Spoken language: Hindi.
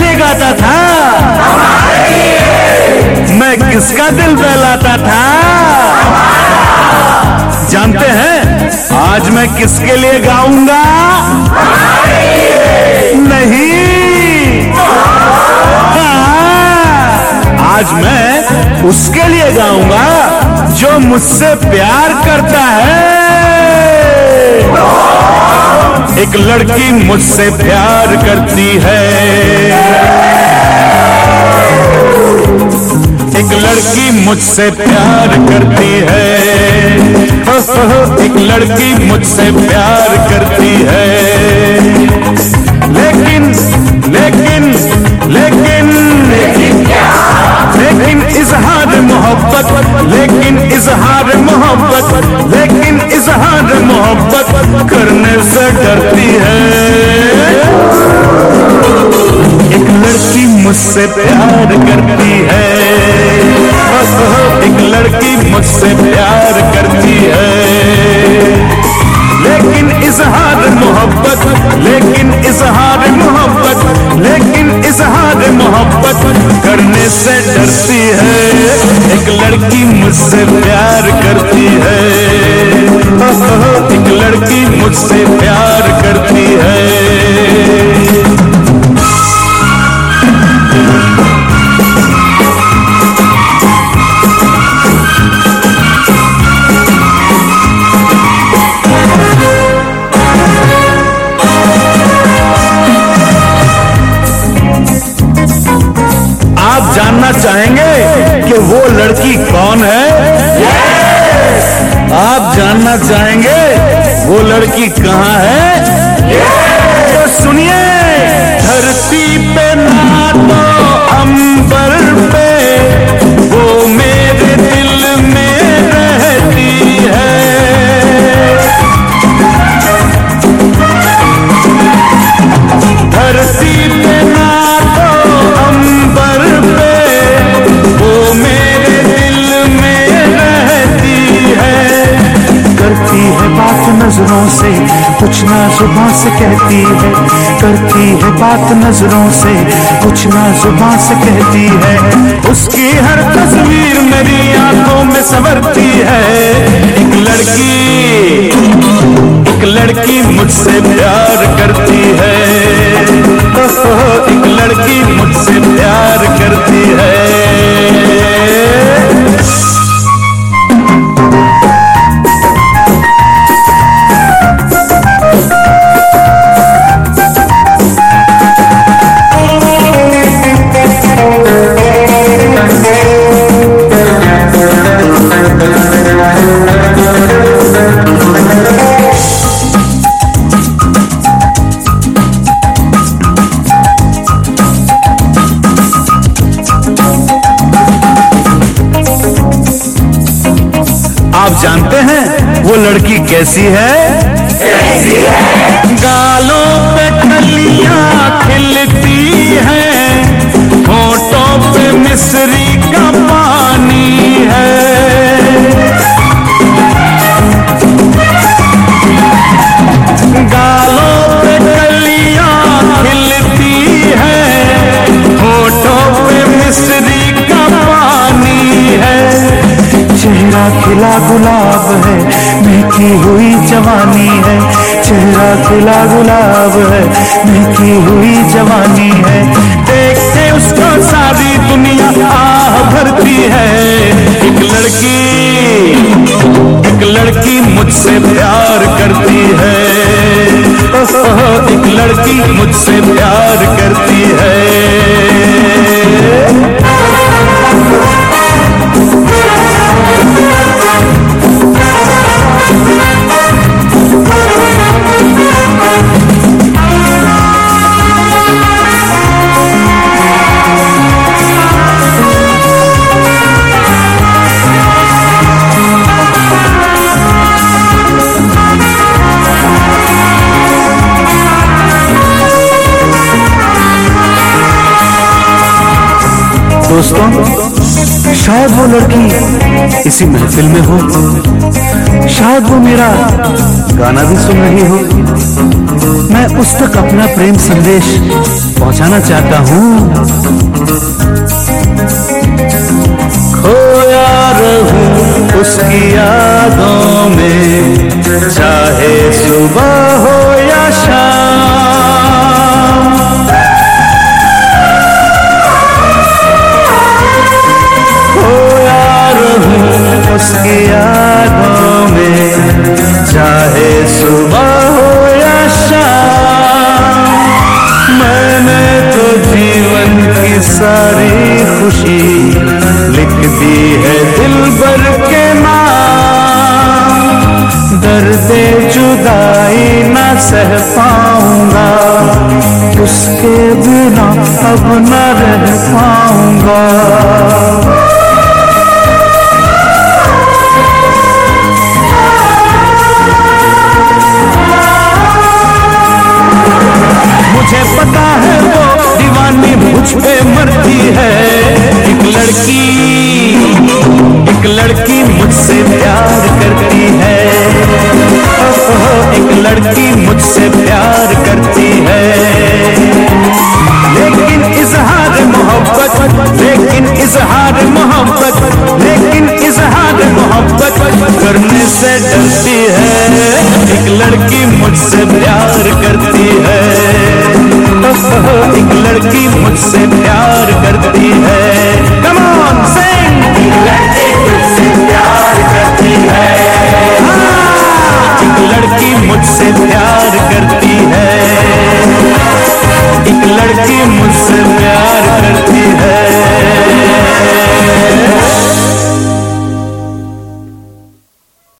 पहले गाता था। मैं किसका दिल बहलाता था? जानते हैं, आज मैं किसके लिए गाऊँगा? नहीं। आज मैं उसके लिए गाऊँगा जो मुझसे प्यार करता है। एक लड़की मुझसे प्यार करती है। लड़की मुझसे प्यार करती है। एक लड़की मुझसे प्यार करती है। लेकिन लेकिन लेकिन लेकिन इजहार मोहब्बत, लेकिन इजहार मोहब्बत, लेकिन इजहार मोहब्बत करने से डरती है। एक लड़की मुझसे प्यार करती है। मुझसे प्यार करती है। लेकिन इजहार मोहब्बत, लेकिन इजहार मोहब्बत, लेकिन इजहार मोहब्बत करने से डरती है। एक लड़की मुझसे प्यार करती है। एक लड़की मुझसे प्यार करती है। जानना चाहेंगे? वो लड़की कहाँ है? तो सुनिए। धरती पे ना तो नज़रों से कुछ ना ज़ुबान से कहती है, करती है बात नज़रों से कुछ ना ज़ुबान से कहती है। उसकी हर तस्वीर मेरी आँखों में संवरती है। जानते हैं वो लड़की कैसी है? गालों पे कलियाँ खिलती हैं होठों पे मिश्री खिला गुलाब है महकी हुई जवानी है, चेहरा खिला गुलाब है महकी हुई जवानी है। देखते उसको सारी दुनिया आह भरती है। एक लड़की एक लड़की मुझसे प्यार करती है। एक लड़की मुझसे प्यार करती है। दोस्तों, शायद वो लड़की इसी महफिल में हो। शायद वो मेरा गाना भी सुन रही हो। मैं उस तक अपना प्रेम संदेश पहुंचाना चाहता हूँ। खो की यादों में, चाहे सुबह सारी खुशी लिख दी है दिल भर के नाम दर्द जुदाई न सह पाऊँगा, उसके बिना अब न रह पाऊँगा। लड़की मुझसे प्यार करती है। लेकिन इजहार मोहब्बत, लेकिन इजहार मोहब्बत, लेकिन इजहार मोहब्बत करने से डरती है। एक लड़की मुझसे प्यार करती है। एक लड़की मुझसे प्यार करती